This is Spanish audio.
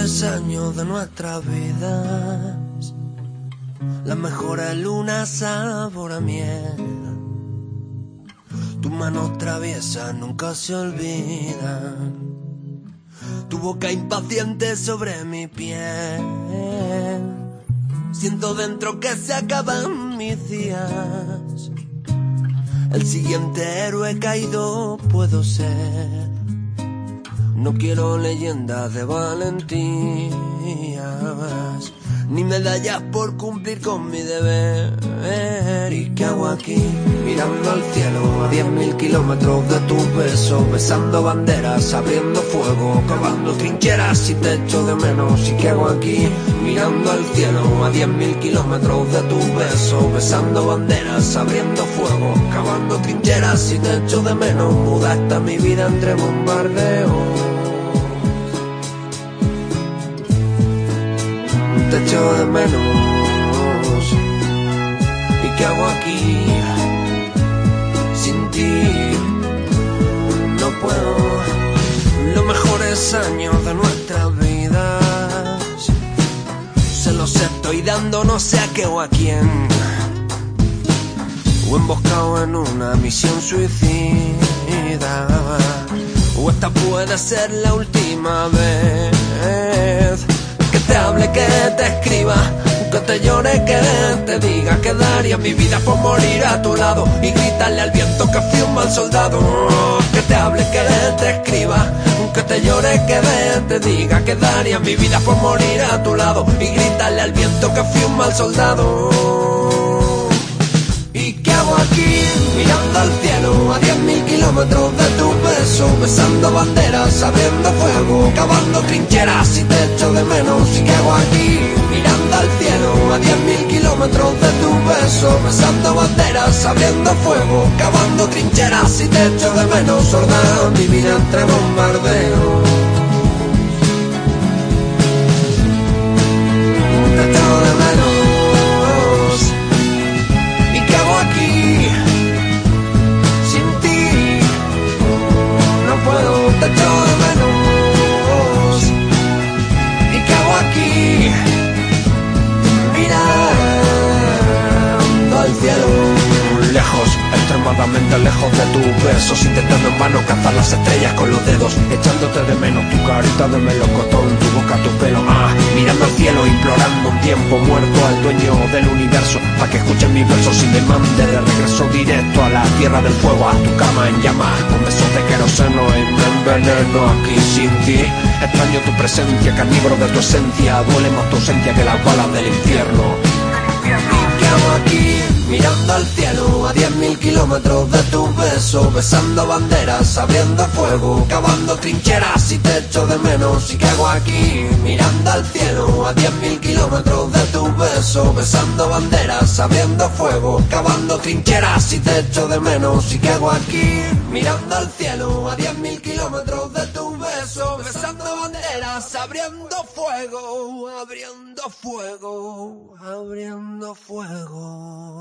años de nuestras vidas, las mejores lunas sabor a miel. Tus manos traviesas nunca se olvidan. Tu boca impaciente sobre mi piel. Siento dentro que se acaban mis días. El siguiente héroe caído puedo ser. No quiero leyendas de valentías, ni medallas por cumplir con mi deber. ¿Y qué hago aquí? Mirando al cielo a diez mil kilómetros de tu beso, besando banderas, abriendo fuego, cavando trincheras y te echo de menos. ¿Y qué hago aquí? Mirando al cielo a diez mil kilómetros de tu beso, besando banderas, abriendo fuego, cavando trincheras y te echo de menos. Muda mi vida entre bombardeos. Echo de menos. ¿Y qué hago aquí sin ti? No puedo. Los mejores años de nuestras vidas se los estoy dando no sé a qué o a quién. O emboscado en una misión suicida. O esta puede ser la última vez hable, que te escriba, que te llore, que te diga que daría mi vida por morir a tu lado y gritarle al viento que fui un mal soldado. Que te hable, que te escriba, que te llore, que te diga que daría mi vida por morir a tu lado y gritarle al viento que fui un mal soldado. ¿Y qué hago aquí? Mirando al cielo a diez mil kilómetros de tu beso, besando banderas, abriendo fuego, cavando trincheras y te echo de menos. ¿Y aquí? Mirando al cielo a diez mil kilómetros de tu beso, besando banderas, abriendo fuego, cavando trincheras y te de menos. Sorda mi vida entre bombardeos. Extremadamente lejos de tus besos Intentando en vano cazar las estrellas con los dedos Echándote de menos tu carita de melocotón Tu boca, tu pelo, ah Mirando al cielo, implorando un tiempo muerto Al dueño del universo Pa' que escuchen mis versos y me de regreso directo A la tierra del fuego, a tu cama en llamas Con besos de queroseno y me enveneno aquí sin ti Extraño tu presencia, carnívoro de tu esencia Duele más tu ausencia que las balas del infierno. Mirando al cielo a diez mil kilómetros de tu beso Besando banderas, abriendo fuego Cavando trincheras y te echo de menos ¿Y qué hago aquí? Mirando al cielo a diez mil kilómetros de tu beso Besando banderas, abriendo fuego Cavando trincheras y te echo de menos ¿Y qué hago aquí? Mirando al cielo a diez mil kilómetros de tu beso Besando abriendo fuego Abriendo fuego, abriendo fuego